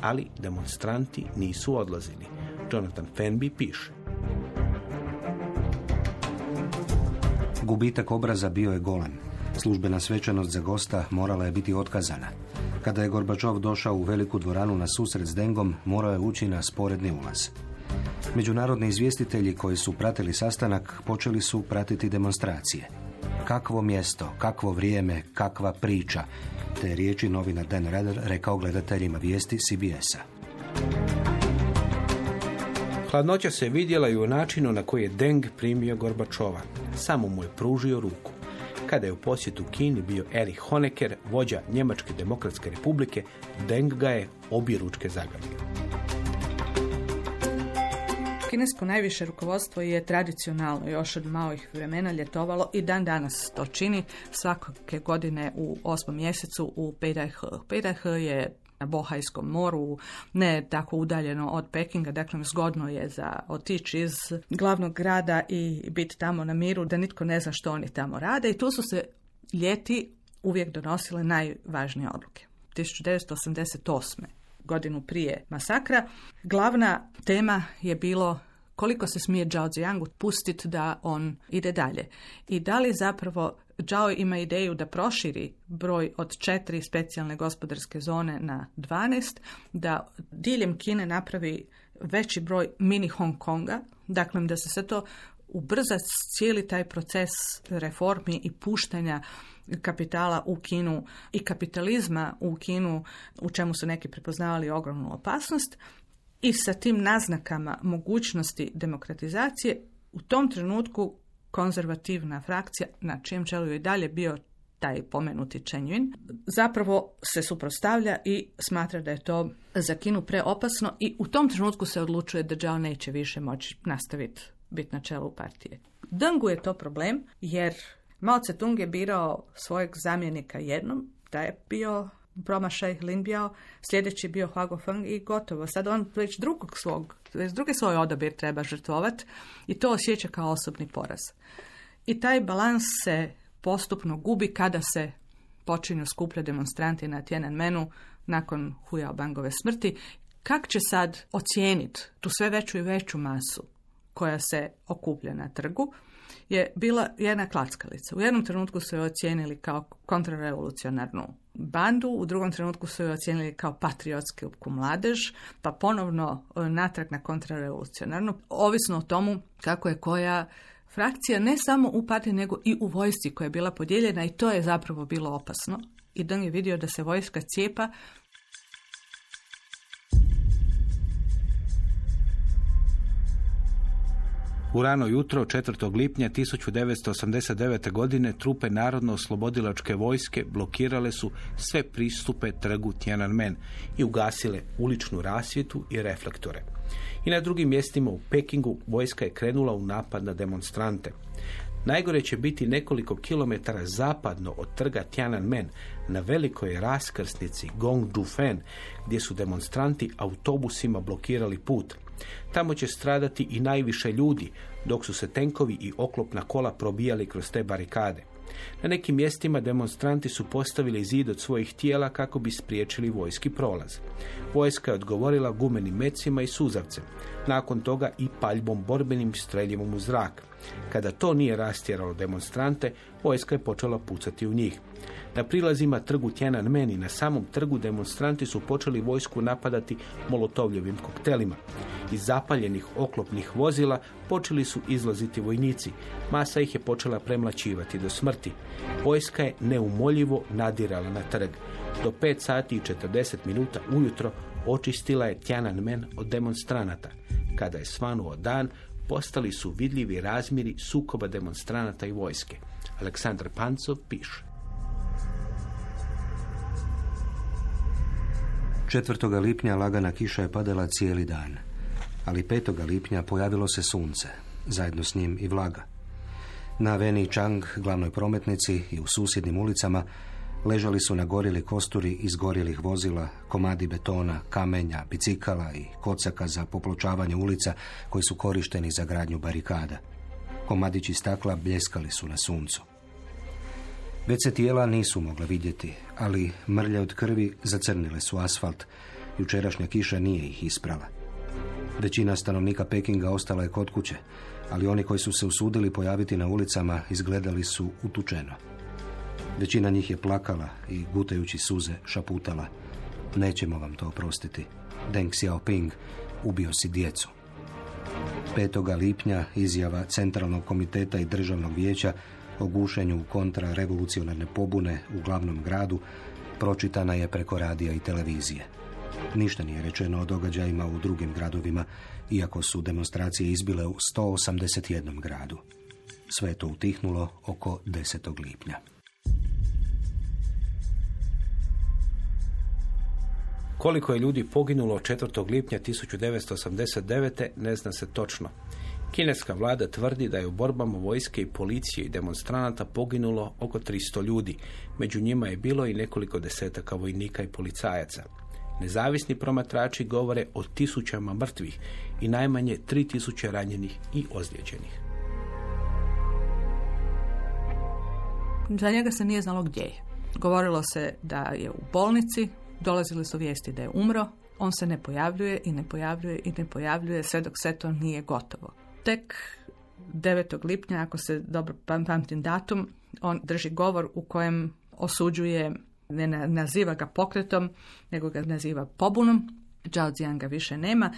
Ali demonstranti nisu odlazili. Jonathan Fenby piše.
Gubitak obraza bio je golem. Službena svečanost za gosta morala je biti otkazana. Kada je Gorbačov došao u veliku dvoranu na susret s Dengom, morao je ući na sporedni ulaz. Međunarodni izvjestitelji koji su pratili sastanak počeli su pratiti demonstracije. Kakvo mjesto, kakvo vrijeme, kakva priča, te riječi novinar Dan Rader rekao gledateljima vijesti CBS-a.
Hladnoća se vidjela i u načinu na koji je Deng primio Gorbačova. Samo mu je pružio ruku. Kada je u posjetu Kini bio Erich Honecker, vođa Njemačke demokratske republike, Deng ga je obje ručke zagrlio.
Kinesko najviše rukovodstvo je tradicionalno još od malih vremena ljetovalo i dan danas to čini svake godine u osmom mjesecu u Peidaihe. Peidaihe je na Bohajskom moru, ne tako udaljeno od Pekinga, dakle zgodno je za otići iz glavnog grada i biti tamo na miru, da nitko ne zna što oni tamo rade i tu su se ljeti uvijek donosile najvažnije odluke. 1988. godinu prije masakra, glavna tema je bilo koliko se smije Zhao Ziyangu pustiti da on ide dalje. I da li zapravo Zhao ima ideju da proširi broj od četiri specijalne gospodarske zone na 12, da diljem Kine napravi veći broj mini Hong Konga, dakle da se sve to ubrza cijeli taj proces reformi i puštanja kapitala u Kinu i kapitalizma u Kinu, u čemu su neki prepoznavali ogromnu opasnost, i sa tim naznakama mogućnosti demokratizacije u tom trenutku konzervativna frakcija na čijem čelu je i dalje bio taj pomenuti Yun, zapravo se suprostavlja i smatra da je to za Kinu preopasno i u tom trenutku se odlučuje da Zhao neće više moći nastaviti biti na čelu partije. Dengu je to problem jer Mao Tse-tung je birao svojeg zamjenika jednom, da je bio promašaj Lin Biao, sljedeći je bio Huago Feng i gotovo. Sad on već drugog svog, već drugi svoj odabir treba žrtvovati i to osjeća kao osobni poraz. I taj balans se postupno gubi kada se počinju skuplje demonstranti na Tiananmenu nakon Huja Bangove smrti. Kak će sad ocijeniti tu sve veću i veću masu koja se okuplja na trgu? je bila jedna klackalica. U jednom trenutku su je ocijenili kao kontrarevolucionarnu bandu, u drugom trenutku su je ocijenili kao patriotsku mladež, pa ponovno e, natrag na kontrarevolucionarnu, ovisno o tomu kako je koja frakcija ne samo u partiji nego i u vojsci koja je bila podijeljena i to je zapravo bilo opasno. I Deng je vidio da se vojska cijepa
U rano jutro 4. lipnja 1989. godine trupe Narodno-oslobodilačke vojske blokirale su sve pristupe trgu Tiananmen i ugasile uličnu rasvjetu i reflektore. I na drugim mjestima u Pekingu vojska je krenula u napad na demonstrante. Najgore će biti nekoliko kilometara zapadno od trga Tiananmen na velikoj raskrsnici Gongdufen gdje su demonstranti autobusima blokirali put. Tamo će stradati i najviše ljudi, dok su se tenkovi i oklopna kola probijali kroz te barikade. Na nekim mjestima demonstranti su postavili zid od svojih tijela kako bi spriječili vojski prolaz. Vojska je odgovorila gumenim mecima i suzavcem, nakon toga i paljbom borbenim streljivom u zrak. Kada to nije rastjeralo demonstrante, vojska je počela pucati u njih. Na prilazima trgu Tiananmen i na samom trgu demonstranti su počeli vojsku napadati molotovljevim koktelima. Iz zapaljenih oklopnih vozila počeli su izlaziti vojnici. Masa ih je počela premlačivati do smrti. Vojska je neumoljivo nadirala na trg. Do 5 sati i 40 minuta ujutro očistila je Tiananmen od demonstranata. Kada je svanuo dan, postali su vidljivi razmjeri sukoba demonstranata i vojske. Aleksandar Pancov piše.
4. lipnja lagana kiša je padala cijeli dan, ali 5. lipnja pojavilo se sunce, zajedno s njim i vlaga. Na Veni Chang, glavnoj prometnici i u susjednim ulicama, ležali su nagorjeli kosturi iz gorjelih vozila, komadi betona, kamenja, bicikala i kocaka za popločavanje ulica koji su korišteni za gradnju barikada. Komadići stakla bljeskali su na suncu. Već se tijela nisu mogla vidjeti, ali mrlje od krvi zacrnile su asfalt. Jučerašnja kiša nije ih isprala. Većina stanovnika Pekinga ostala je kod kuće, ali oni koji su se usudili pojaviti na ulicama izgledali su utučeno. Većina njih je plakala i gutajući suze šaputala. Nećemo vam to oprostiti. Deng Xiaoping ubio si djecu. 5. lipnja izjava Centralnog komiteta i Državnog vijeća o gušenju kontrarevolucionarne pobune u glavnom gradu pročitana je preko radija i televizije. Ništa nije rečeno o događajima u drugim gradovima, iako su demonstracije izbile u 181 gradu. Sve to utihnulo oko 10. lipnja.
Koliko je ljudi poginulo 4. lipnja 1989. ne zna se točno. Kineska vlada tvrdi da je u borbama vojske i policije i demonstranata poginulo oko 300 ljudi. Među njima je bilo i nekoliko desetaka vojnika i policajaca. Nezavisni promatrači govore o tisućama mrtvih i najmanje 3000 ranjenih i ozlijeđenih.
Za njega se nije znalo gdje je. Govorilo se da je u bolnici, dolazile su vijesti da je umro, on se ne pojavljuje i ne pojavljuje i ne pojavljuje sve dok sve to nije gotovo tek 9. lipnja, ako se dobro pamtim datum, on drži govor u kojem osuđuje, ne naziva ga pokretom, nego ga naziva pobunom. Zhao ga više nema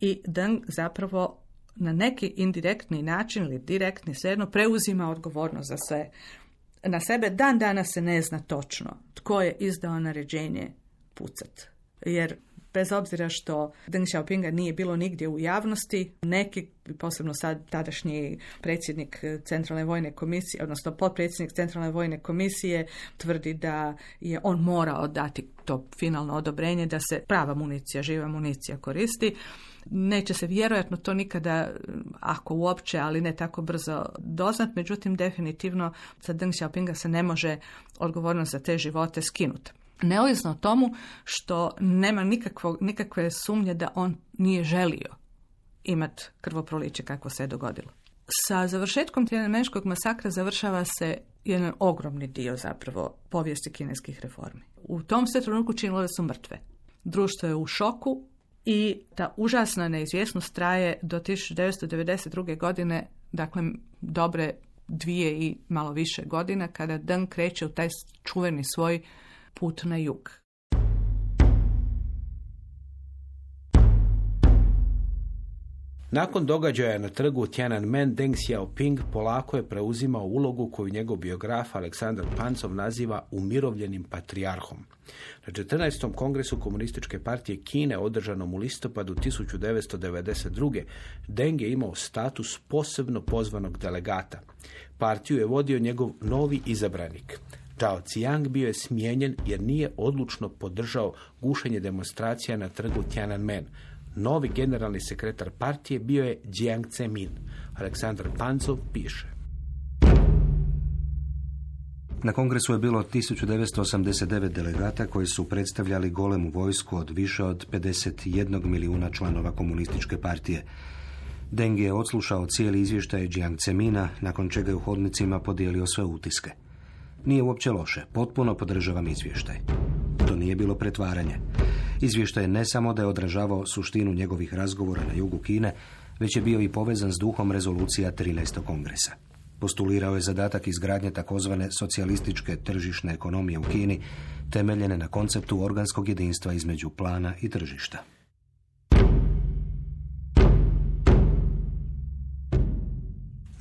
i Deng zapravo na neki indirektni način ili direktni svejedno preuzima odgovornost za sve na sebe. Dan danas se ne zna točno tko je izdao naređenje pucat. Jer bez obzira što Deng Xiaopinga nije bilo nigdje u javnosti, neki, posebno sad tadašnji predsjednik Centralne vojne komisije, odnosno potpredsjednik Centralne vojne komisije, tvrdi da je on morao dati to finalno odobrenje da se prava municija, živa municija koristi. Neće se vjerojatno to nikada, ako uopće, ali ne tako brzo doznat, međutim definitivno za Deng Xiaopinga se ne može odgovornost za te živote skinuti. Neovisno o tomu što nema nikakvo, nikakve sumnje da on nije želio imati krvoproliće kako se je dogodilo. Sa završetkom Tiananmenskog masakra završava se jedan ogromni dio zapravo povijesti kineskih reformi. U tom se trenutku činilo da su mrtve. Društvo je u šoku i ta užasna neizvjesnost traje do 1992. godine, dakle dobre dvije i malo više godina, kada Deng kreće u taj čuveni svoj put na jug.
Nakon događaja na trgu Tiananmen, Deng Xiaoping polako je preuzimao ulogu koju njegov biograf Aleksandar Pancov naziva umirovljenim patrijarhom. Na 14. kongresu komunističke partije Kine održanom u listopadu 1992. Deng je imao status posebno pozvanog delegata. Partiju je vodio njegov novi izabranik. Zhao Ziyang bio je smijenjen jer nije odlučno podržao gušenje demonstracija na trgu Tiananmen. Novi generalni sekretar partije bio je Jiang Zemin. Aleksandar Pancov piše.
Na kongresu je bilo 1989 delegata koji su predstavljali golemu vojsku od više od 51 milijuna članova komunističke partije. Deng je odslušao cijeli izvještaj Jiang Zemina, nakon čega je u hodnicima podijelio sve utiske. Nije uopće loše, potpuno podržavam izvještaj. To nije bilo pretvaranje. Izvještaj ne samo da je odražavao suštinu njegovih razgovora na jugu Kine, već je bio i povezan s duhom rezolucija 13. kongresa. Postulirao je zadatak izgradnje takozvane socijalističke tržišne ekonomije u Kini, temeljene na konceptu organskog jedinstva između plana i tržišta.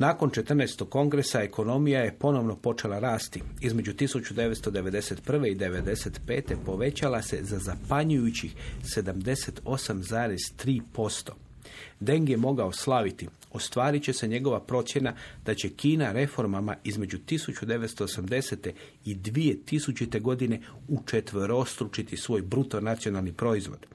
Nakon 14. kongresa ekonomija je ponovno počela rasti. Između 1991. i 1995. povećala se za zapanjujućih 78,3%. Deng je mogao slaviti. Ostvarit će se njegova procjena da će Kina reformama između 1980. i 2000. godine učetverostručiti svoj bruto nacionalni proizvod.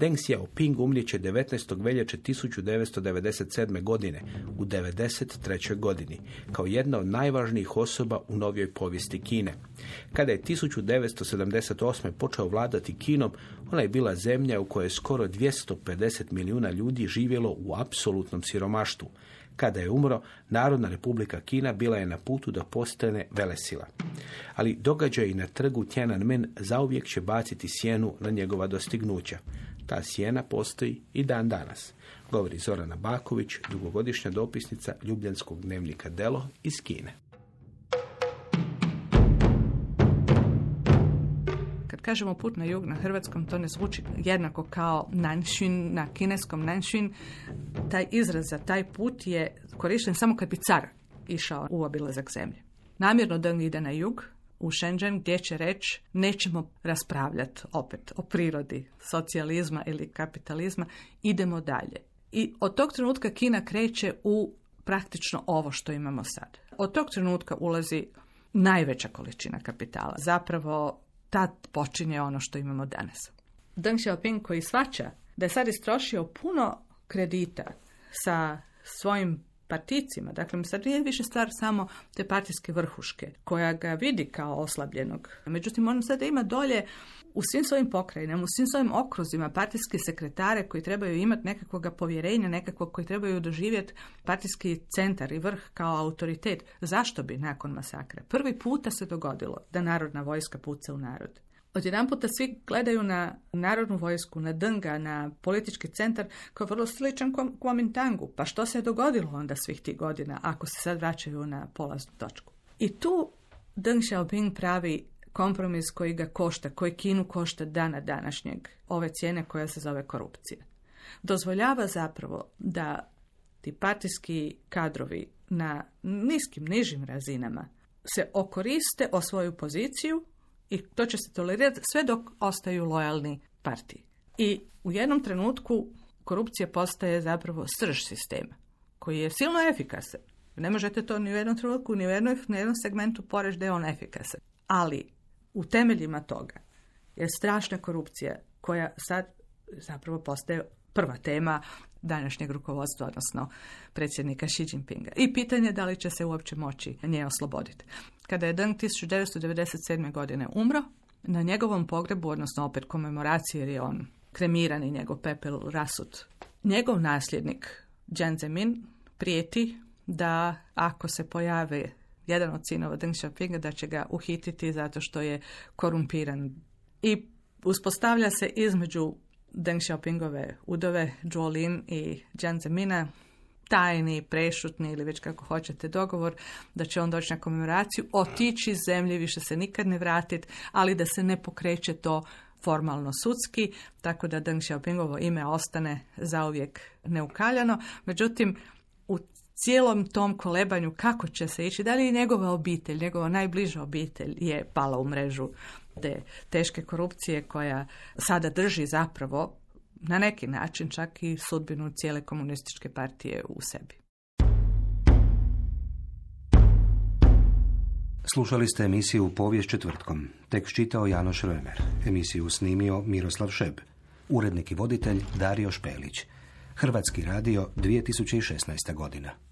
Deng Xiaoping umljeće 19. veljače 1997. godine u 93. godini kao jedna od najvažnijih osoba u novijoj povijesti Kine. Kada je 1978. počeo vladati Kinom, ona je bila zemlja u kojoj je skoro 250 milijuna ljudi živjelo u apsolutnom siromaštvu. Kada je umro, Narodna republika Kina bila je na putu da postane velesila. Ali događaj na trgu Tiananmen zauvijek će baciti sjenu na njegova dostignuća. Ta sjena postoji i dan danas. Govori Zorana Baković, dugogodišnja dopisnica Ljubljanskog dnevnika Delo iz Kine.
Kažemo put na jug na hrvatskom, to ne zvuči jednako kao nanšin, na kineskom nanšin. Taj izraz za taj put je korišten samo kad bi car išao u obilazak zemlje. Namjerno da ide na jug, u Shenzhen gdje će reći nećemo raspravljati opet o prirodi socijalizma ili kapitalizma, idemo dalje. I od tog trenutka Kina kreće u praktično ovo što imamo sad. Od tog trenutka ulazi najveća količina kapitala. Zapravo tad počinje ono što imamo danas. Deng Xiaoping koji svača da je sad istrošio puno kredita sa svojim particima. Dakle, sad nije više stvar samo te partijske vrhuške, koja ga vidi kao oslabljenog. Međutim, on sada ima dolje u svim svojim pokrajinama, u svim svojim okruzima partijske sekretare koji trebaju imati nekakvog povjerenja, nekakvog koji trebaju doživjeti partijski centar i vrh kao autoritet. Zašto bi nakon masakra? Prvi puta se dogodilo da narodna vojska puca u narod. Odjedan puta svi gledaju na narodnu vojsku, na Dnga, na politički centar kao vrlo sličan Kuomintangu. Pa što se je dogodilo onda svih tih godina ako se sad vraćaju na polaznu točku? I tu Deng Xiaoping pravi kompromis koji ga košta, koji Kinu košta dana današnjeg, ove cijene koja se zove korupcija. Dozvoljava zapravo da ti partijski kadrovi na niskim, nižim razinama se okoriste o svoju poziciju i to će se tolerirati sve dok ostaju lojalni partiji. I u jednom trenutku korupcija postaje zapravo srž sistema, koji je silno efikasan. Ne možete to ni u jednom trenutku, ni u jednom, ni u jednom segmentu poreći da je on efikasan. Ali u temeljima toga je strašna korupcija koja sad zapravo postaje prva tema današnjeg rukovodstva, odnosno predsjednika Xi Jinpinga. I pitanje da li će se uopće moći nje osloboditi. Kada je Deng 1997. godine umro, na njegovom pogrebu, odnosno opet komemoraciji jer je on kremiran i njegov pepel rasut, njegov nasljednik Jiang Zemin prijeti da ako se pojave jedan od sinova Deng Xiaopinga da će ga uhititi zato što je korumpiran. I uspostavlja se između Deng Xiaopingove udove Lin i Jiang Zemina tajni, prešutni ili već kako hoćete dogovor da će on doći na komemoraciju, otići iz zemlje, više se nikad ne vratiti, ali da se ne pokreće to formalno sudski, tako da Deng Xiaopingovo ime ostane zauvijek neukaljano. Međutim, u cijelom tom kolebanju kako će se ići, da li njegova obitelj, njegova najbliža obitelj je pala u mrežu te teške korupcije koja sada drži zapravo na neki način čak i sudbinu cijele komunističke partije u sebi.
Slušali ste emisiju Povijest četvrtkom. Tekst čitao Janoš Römer. Emisiju snimio Miroslav Šeb. Urednik i voditelj Dario Špelić. Hrvatski radio 2016. godina.